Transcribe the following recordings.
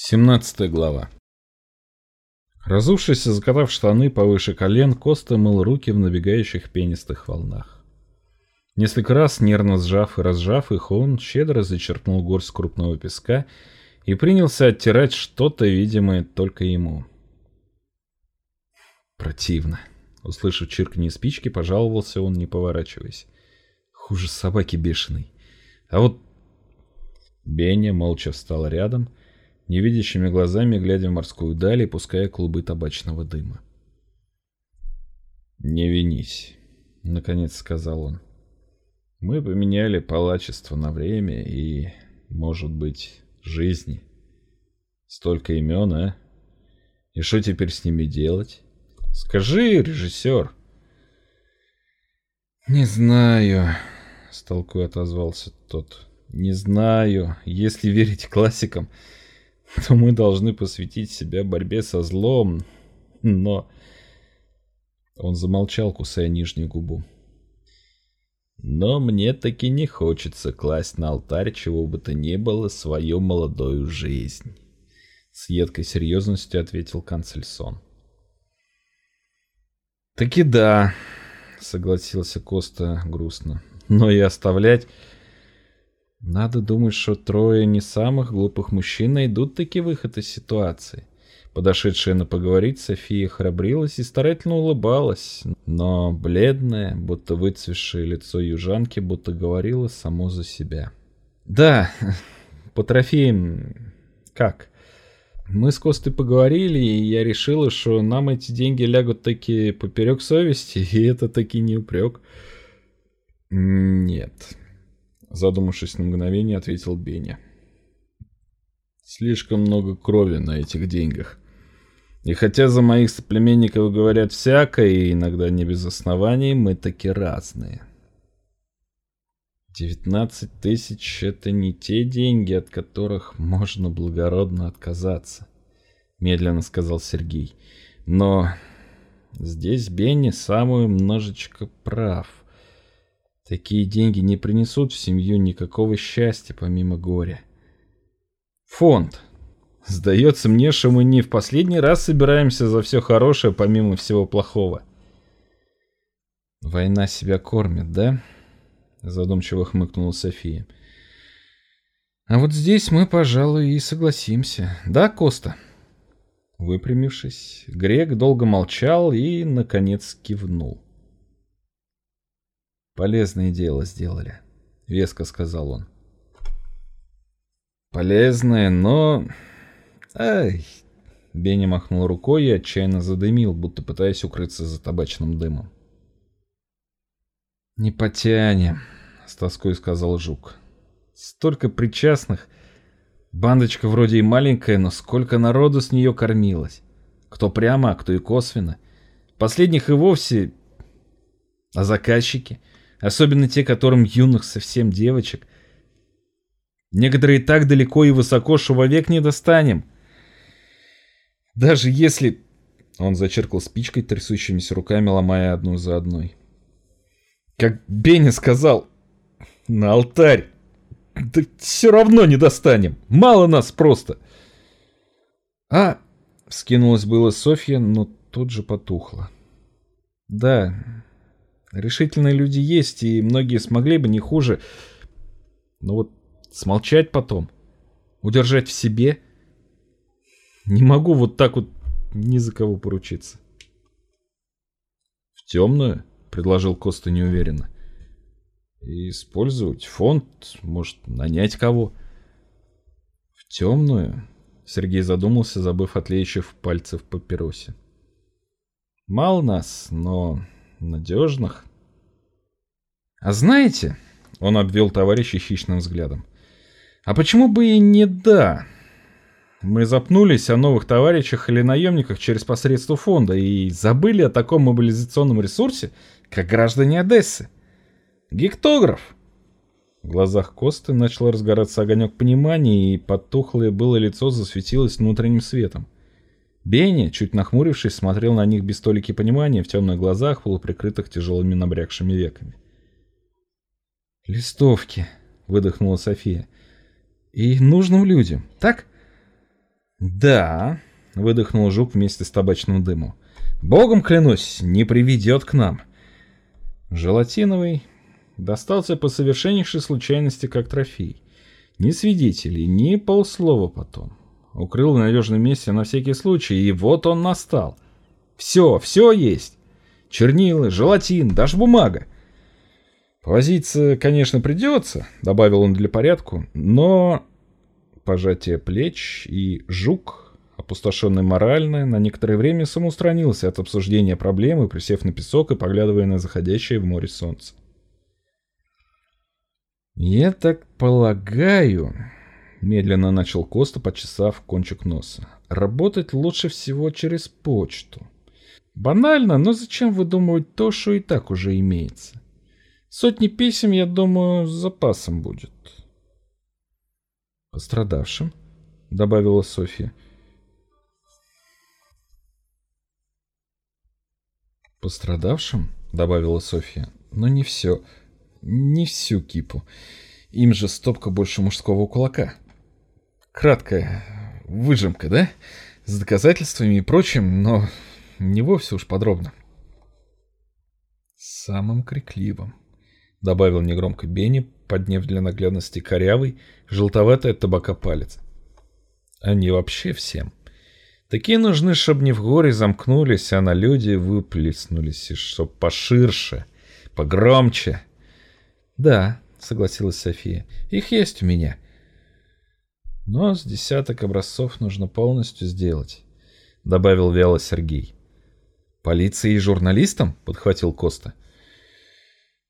17 глава. Разувшись и закатав штаны повыше колен, Коста мыл руки в набегающих пенистых волнах. Несколько раз, нервно сжав и разжав их, он щедро зачерпнул горсть крупного песка и принялся оттирать что-то, видимое только ему. Противно. Услышав чирканье спички, пожаловался он, не поворачиваясь. Хуже собаки бешеной. А вот... Беня молча встал рядом невидящими глазами глядя в морскую даль и пуская клубы табачного дыма. «Не винись», — наконец сказал он. «Мы поменяли палачество на время и, может быть, жизни. Столько имен, а? И что теперь с ними делать? Скажи, режиссер!» «Не знаю», — с отозвался тот. «Не знаю. Если верить классикам, то мы должны посвятить себя борьбе со злом, но... Он замолчал, кусая нижнюю губу. Но мне таки не хочется класть на алтарь чего бы то ни было свою молодую жизнь. С едкой серьезностью ответил канцельсон. Таки да, согласился Коста грустно. Но и оставлять надо думать, что трое не самых глупых мужчин найдут таки выход из ситуации. Подошедшая на поговорить, София храбрилась и старательно улыбалась, но бледное, будто выцвевшее лицо южанки, будто говорило само за себя. «Да, по трофеям... как?» Мы с Костой поговорили, и я решила, что нам эти деньги лягут таки поперек совести, и это таки не упрек. Нет, Задумавшись на мгновение, ответил Беня. Слишком много крови на этих деньгах. И хотя за моих соплеменников говорят всякое, и иногда не без оснований, мы таки разные. Девятнадцать тысяч — это не те деньги, от которых можно благородно отказаться, — медленно сказал Сергей. Но здесь Бенни самую немножечко прав. Такие деньги не принесут в семью никакого счастья помимо горя. Фонд. Сдается мне, что мы не в последний раз собираемся за все хорошее помимо всего плохого. Война себя кормит, да? Задумчиво хмыкнула София. А вот здесь мы, пожалуй, и согласимся. Да, Коста? Выпрямившись, Грек долго молчал и, наконец, кивнул. Полезное дело сделали, веско сказал он. Полезное, но... Ай! Бенни махнул рукой и отчаянно задымил, будто пытаясь укрыться за табачным дымом. «Не потянем», — с тоской сказал Жук. «Столько причастных. Бандочка вроде и маленькая, но сколько народу с нее кормилось. Кто прямо, а кто и косвенно. Последних и вовсе... А заказчики? Особенно те, которым юных совсем девочек. Некоторые так далеко и высоко, что вовек не достанем. Даже если... Он зачеркал спичкой, трясущимися руками, ломая одну за одной. Как Беня сказал, на алтарь. Да все равно не достанем. Мало нас просто. А, скинулась было Софья, но тут же потухла. Да, Решительные люди есть, и многие смогли бы не хуже. Но вот смолчать потом, удержать в себе... Не могу вот так вот ни за кого поручиться. «В темную?» — предложил Коста неуверенно. И «Использовать фонд, может, нанять кого?» «В темную?» — Сергей задумался, забыв от леющих пальцев папиросе. «Мало нас, но надежных. А знаете, он обвел товарища хищным взглядом. А почему бы и не да? Мы запнулись о новых товарищах или наемниках через посредство фонда и забыли о таком мобилизационном ресурсе, как граждане Одессы. Гектограф. В глазах Косты начал разгораться огонек понимания, и потухлое было лицо засветилось внутренним светом. Бенни, чуть нахмурившись, смотрел на них без толики понимания в темных глазах, полуприкрытых тяжелыми набрякшими веками. «Листовки», — выдохнула София. «И нужным людям, так?» Да, выдохнул жук вместе с табачным дымом. Богом клянусь, не приведет к нам. Желатиновый достался по совершеннейшей случайности как трофей. Ни свидетелей, ни полслова потом. Укрыл в надежном месте на всякий случай, и вот он настал. Все, все есть. Чернила, желатин, даже бумага. Повозиться, конечно, придется, добавил он для порядку, но пожатие плеч и жук, опустошенный морально, на некоторое время самоустранился от обсуждения проблемы, присев на песок и поглядывая на заходящее в море солнце. «Я так полагаю...» — медленно начал Коста, почесав кончик носа. «Работать лучше всего через почту. Банально, но зачем выдумывать то, что и так уже имеется? Сотни писем, я думаю, с запасом будет». «Пострадавшим?» — добавила Софья. «Пострадавшим?» — добавила Софья. «Но не все не всю кипу. Им же стопка больше мужского кулака. Краткая выжимка, да? С доказательствами и прочим, но не вовсе уж подробно. Самым крикливым, добавил негромко Бенни, подняв для наглядности корявый, желтоватый от табака палец. Они вообще всем. Такие нужны, чтобы не в горе замкнулись, а на люди выплеснулись, и чтоб поширше, погромче. «Да», — согласилась София, — «их есть у меня». «Но с десяток образцов нужно полностью сделать», — добавил вяло Сергей. «Полиции и журналистам?» — подхватил Коста.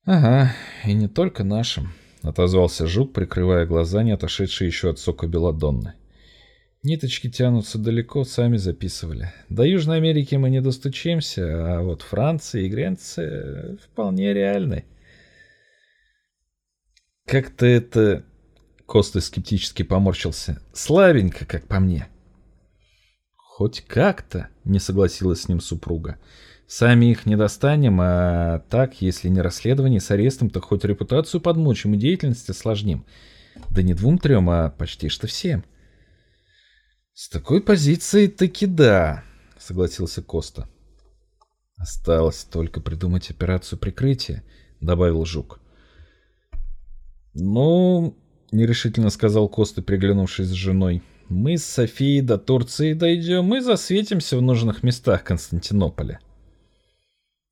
«Ага, и не только нашим», — отозвался Жук, прикрывая глаза, не отошедшие еще от сока Беладонны. «Ниточки тянутся далеко, сами записывали. До Южной Америки мы не достучимся, а вот Франция и Гренция вполне реальны». Как-то это... Коста скептически поморщился. Слабенько, как по мне. Хоть как-то, не согласилась с ним супруга. Сами их не достанем, а так, если не расследование с арестом, то хоть репутацию подмочим и деятельность осложним. Да не двум-трем, а почти что всем. С такой позиции таки да, согласился Коста. Осталось только придумать операцию прикрытия, добавил Жук. «Ну...» — нерешительно сказал Коста, приглянувшись с женой. «Мы с Софией до Турции дойдем и засветимся в нужных местах Константинополя».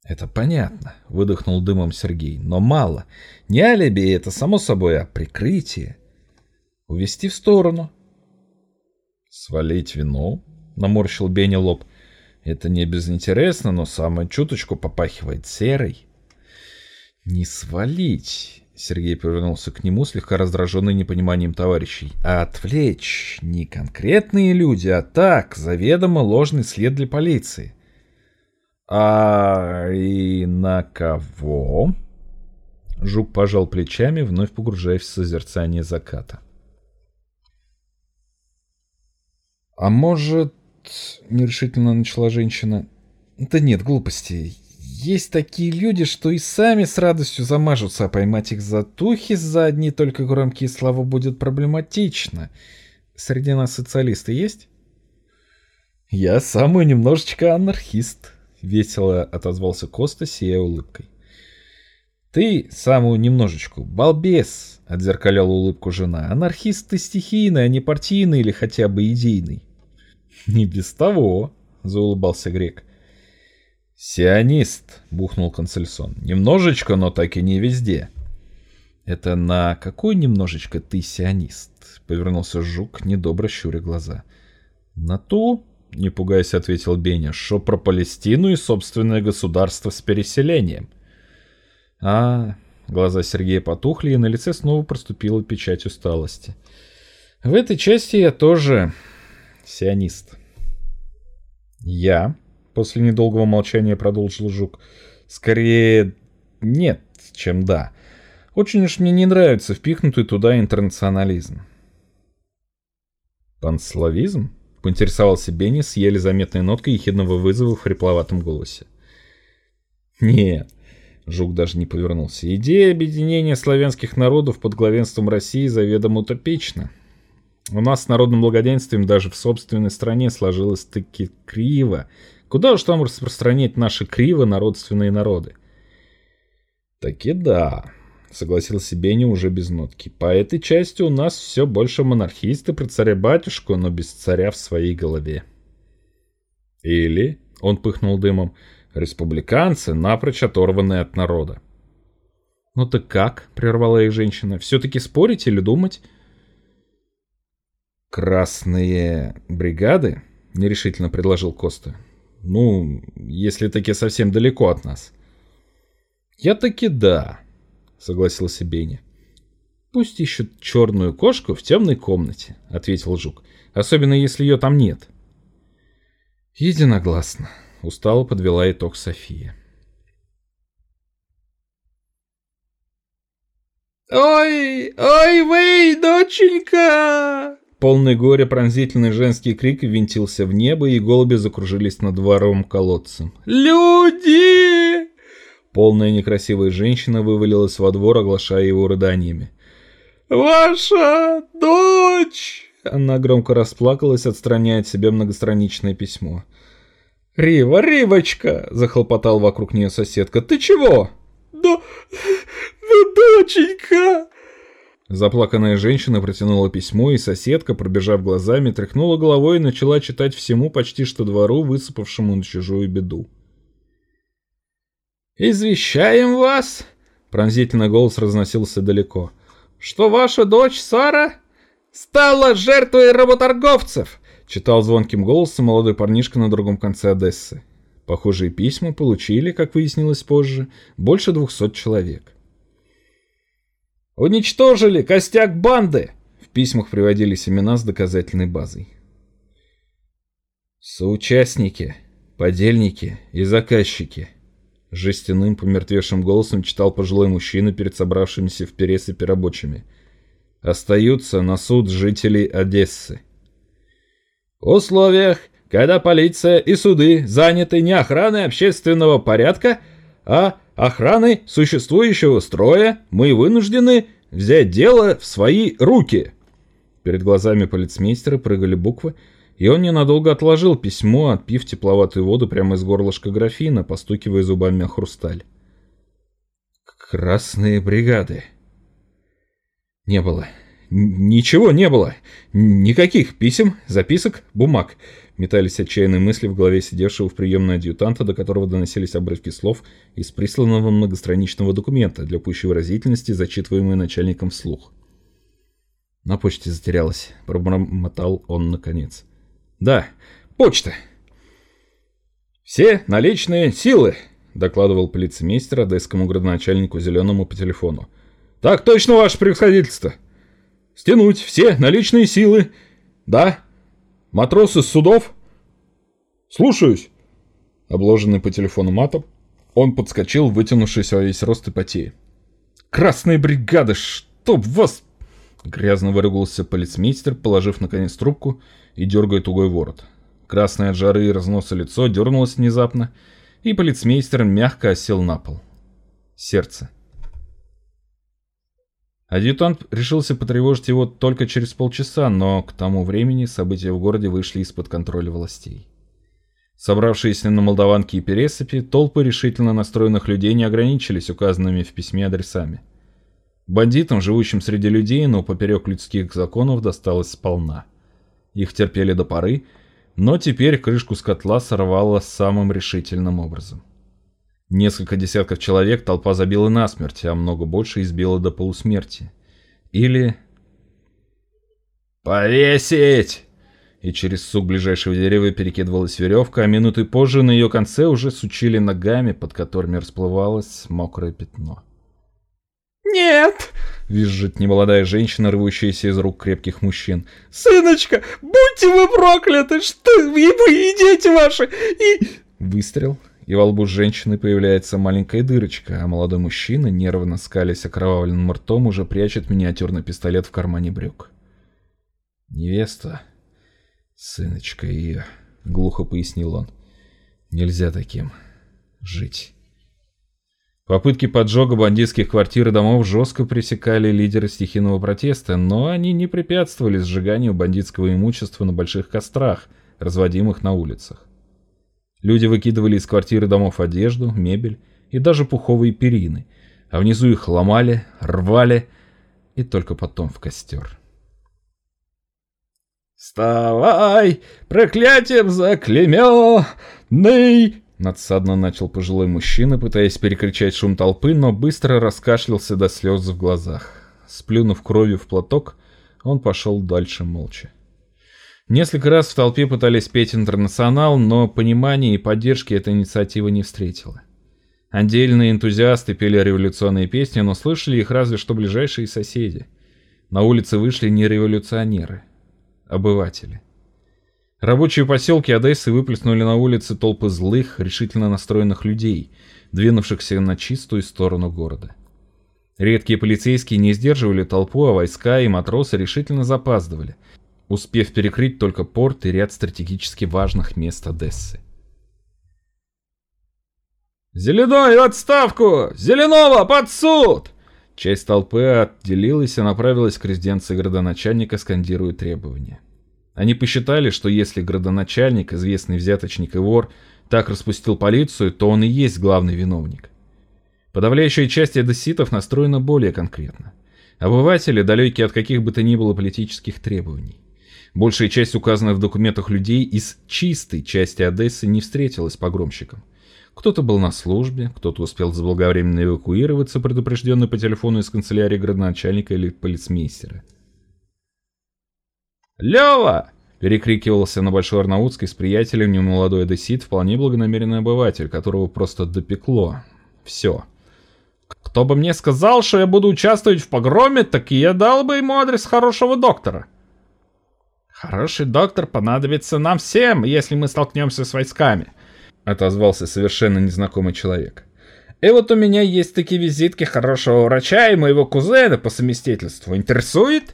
«Это понятно», — выдохнул дымом Сергей. «Но мало. Не алиби это, само собой, а прикрытие. Увести в сторону». «Свалить вину?» — наморщил Бенни лоб. «Это не безинтересно, но самое чуточку попахивает серой». «Не свалить. Сергей повернулся к нему, слегка раздраженный непониманием товарищей. «А отвлечь не конкретные люди, а так, заведомо ложный след для полиции». «А и на кого?» Жук пожал плечами, вновь погружаясь в созерцание заката. «А может...» — нерешительно начала женщина. «Да нет, глупости. Есть такие люди, что и сами с радостью замажутся, а поймать их за тухи за одни только громкие слова будет проблематично. Среди нас социалисты есть? Я самый немножечко анархист, весело отозвался Коста, сияя улыбкой. Ты самую немножечко, балбес, отзеркаляла улыбку жена. Анархист ты стихийный, а не партийный или хотя бы идейный. Не без того, заулыбался грек. «Сионист», — бухнул Консельсон. «Немножечко, но так и не везде». «Это на какой немножечко ты сионист?» — повернулся Жук, недобро щуря глаза. «На ту?» — не пугаясь, ответил Беня. «Шо про Палестину и собственное государство с переселением?» «А...» — глаза Сергея потухли, и на лице снова проступила печать усталости. «В этой части я тоже сионист». «Я...» После недолгого молчания продолжил Жук. Скорее нет, чем да. Очень уж мне не нравится впихнутый туда интернационализм. Панславизм? Поинтересовался Бенни с еле заметной ноткой ехидного вызова в хрипловатом голосе. Нет, Жук даже не повернулся. Идея объединения славянских народов под главенством России заведомо утопична. У нас с народным благоденствием даже в собственной стране сложилось таки криво. Куда уж там распространять наши криво на родственные народы? Таки да, согласился Бенни уже без нотки. По этой части у нас все больше монархисты про царя-батюшку, но без царя в своей голове. Или, он пыхнул дымом, республиканцы, напрочь оторванные от народа. «Ну так как?» — прервала их женщина. «Все-таки спорить или думать?» «Красные бригады?» — нерешительно предложил Коста. «Ну, если таки совсем далеко от нас». «Я таки да», — согласился Бенни. «Пусть ищут черную кошку в темной комнате», — ответил Жук. «Особенно, если ее там нет». «Единогласно», — устало подвела итог София. «Ой, ой, вы, доченька!» Полный горе пронзительный женский крик винтился в небо, и голуби закружились над дворовым колодцем. «Люди!» Полная некрасивая женщина вывалилась во двор, оглашая его рыданиями. «Ваша дочь!» Она громко расплакалась, отстраняя от себя многостраничное письмо. «Рива, Ривочка!» — захлопотал вокруг нее соседка. «Ты чего?» «Да... да доченька!» Заплаканная женщина протянула письмо, и соседка, пробежав глазами, тряхнула головой и начала читать всему почти что двору, высыпавшему на чужую беду. «Извещаем вас!» — пронзительный голос разносился далеко. «Что ваша дочь Сара стала жертвой работорговцев!» — читал звонким голосом молодой парнишка на другом конце Одессы. Похожие письма получили, как выяснилось позже, больше двухсот человек. Уничтожили костяк банды!» В письмах приводились имена с доказательной базой. Соучастники, подельники и заказчики. Жестяным помертвевшим голосом читал пожилой мужчина перед собравшимися в пересыпе рабочими. Остаются на суд жителей Одессы. В условиях, когда полиция и суды заняты не охраной общественного порядка, а охраной существующего строя мы вынуждены взять дело в свои руки. Перед глазами полицмейстера прыгали буквы, и он ненадолго отложил письмо, отпив тепловатую воду прямо из горлышка графина, постукивая зубами о хрусталь. Красные бригады. Не было. Ничего не было. Никаких писем, записок, бумаг. Метались отчаянные мысли в голове сидевшего в приемной адъютанта, до которого доносились обрывки слов из присланного многостраничного документа, для пущей выразительности, зачитываемые начальником вслух. На почте затерялась, пробормотал он наконец. «Да, почта!» «Все наличные силы!» — докладывал полицеймейстер одесскому градоначальнику Зеленому по телефону. «Так точно, ваше превосходительство!» «Стянуть все наличные силы!» «Да, Матросы с судов?» «Слушаюсь!» Обложенный по телефону матом, он подскочил, вытянувшись во весь рост и потея. «Красные бригады, чтоб вас...» Грязно выругался полицмейстер, положив наконец трубку и дергая тугой ворот. Красное от жары и разноса лицо дернулось внезапно, и полицмейстер мягко осел на пол. Сердце. Адъютант решился потревожить его только через полчаса, но к тому времени события в городе вышли из-под контроля властей. Собравшиеся на Молдаванке и Пересыпи, толпы решительно настроенных людей не ограничились указанными в письме адресами. Бандитам, живущим среди людей, но поперек людских законов, досталось сполна. Их терпели до поры, но теперь крышку с котла сорвало самым решительным образом. Несколько десятков человек толпа забила насмерть, а много больше избила до полусмерти. Или... «Повесить!» И через сук ближайшего дерева перекидывалась веревка, а минуты позже на ее конце уже сучили ногами, под которыми расплывалось мокрое пятно. «Нет!» — визжит немолодая женщина, рвущаяся из рук крепких мужчин. «Сыночка, будьте вы прокляты! Что и вы, и дети ваши, и...» Выстрел, и во лбу женщины появляется маленькая дырочка, а молодой мужчина, нервно скалясь окровавленным ртом, уже прячет миниатюрный пистолет в кармане брюк. «Невеста, сыночка ее», — глухо пояснил он, — «нельзя таким жить». Попытки поджога бандитских квартир и домов жестко пресекали лидеры стихийного протеста, но они не препятствовали сжиганию бандитского имущества на больших кострах, разводимых на улицах. Люди выкидывали из квартир и домов одежду, мебель и даже пуховые перины, а внизу их ломали, рвали и только потом в костер. «Вставай, проклятием заклеменный!» Надсадно начал пожилой мужчина, пытаясь перекричать шум толпы, но быстро раскашлялся до слез в глазах. Сплюнув кровью в платок, он пошел дальше молча. Несколько раз в толпе пытались петь «Интернационал», но понимания и поддержки эта инициатива не встретила. Отдельные энтузиасты пели революционные песни, но слышали их разве что ближайшие соседи. На улице вышли не революционеры, обыватели. Рабочие поселки Одессы выплеснули на улицы толпы злых, решительно настроенных людей, двинувшихся на чистую сторону города. Редкие полицейские не сдерживали толпу, а войска и матросы решительно запаздывали, успев перекрыть только порт и ряд стратегически важных мест Одессы. «Зеленой в отставку! Зеленого под суд!» Часть толпы отделилась и направилась к резиденции градоначальника, скандируя требования. Они посчитали, что если градоначальник, известный взяточник и вор, так распустил полицию, то он и есть главный виновник. Подавляющая часть эдесситов настроена более конкретно. Обыватели далеки от каких бы то ни было политических требований. Большая часть указанных в документах людей из чистой части Одессы не встретилась с погромщиком. Кто-то был на службе, кто-то успел заблаговременно эвакуироваться, предупрежденный по телефону из канцелярии градоначальника или полицмейстера. «Лёва!» — перекрикивался на Большой Арнаутской с приятелем немолодой одессит, вполне благонамеренный обыватель, которого просто допекло. Все. «Кто бы мне сказал, что я буду участвовать в погроме, так и я дал бы ему адрес хорошего доктора». «Хороший доктор понадобится нам всем, если мы столкнемся с войсками», — отозвался совершенно незнакомый человек. «И вот у меня есть такие визитки хорошего врача и моего кузена по совместительству. Интересует?»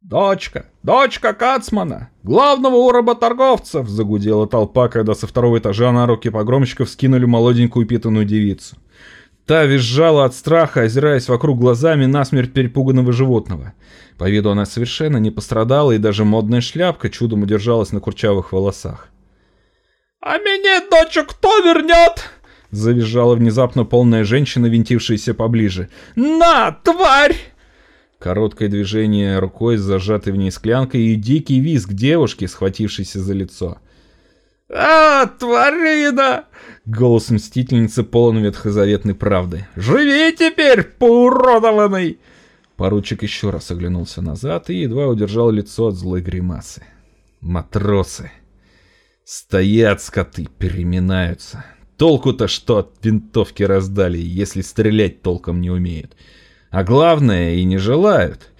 «Дочка! Дочка Кацмана! Главного у работорговцев!» Загудела толпа, когда со второго этажа на руки погромщиков скинули молоденькую питанную девицу. Та визжала от страха, озираясь вокруг глазами насмерть перепуганного животного. По виду она совершенно не пострадала, и даже модная шляпка чудом удержалась на курчавых волосах. «А меня, дочек, кто вернет?» Завизжала внезапно полная женщина, винтившаяся поближе. «На, тварь!» Короткое движение рукой с зажатой в ней склянкой и дикий визг девушки, схватившейся за лицо. «А, тварина!» Голос мстительницы полон ветхозаветной правды. «Живи теперь, поуродованный!» Поручик еще раз оглянулся назад и едва удержал лицо от злой гримасы. «Матросы!» «Стоят скоты, переминаются!» Толку-то что от винтовки раздали, если стрелять толком не умеют. А главное, и не желают.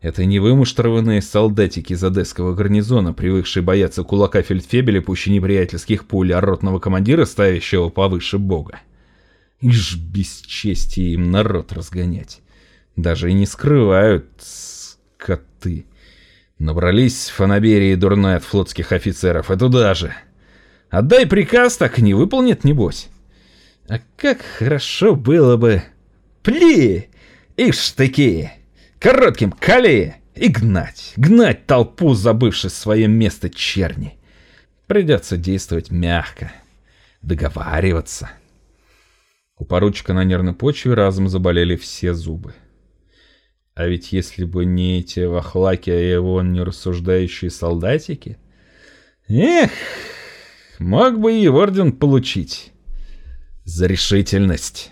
Это невымуштрованные солдатики из одесского гарнизона, привыкшие бояться кулака фельдфебеля пуще неприятельских пуль, а ротного командира, ставящего повыше бога. Ишь, бесчестие им народ разгонять. Даже и не скрывают, скоты. Набрались фанаберии дурной от флотских офицеров, и туда же. Отдай приказ, так не выполнит, небось. А как хорошо было бы... Пли! Ишь такие, коротким коли и гнать, гнать толпу, забывшись свое место черни. Придется действовать мягко, договариваться. У поручика на нервной почве разом заболели все зубы. А ведь если бы не эти вахлаки, а его нерассуждающие солдатики... Эх, мог бы и орден получить. За решительность.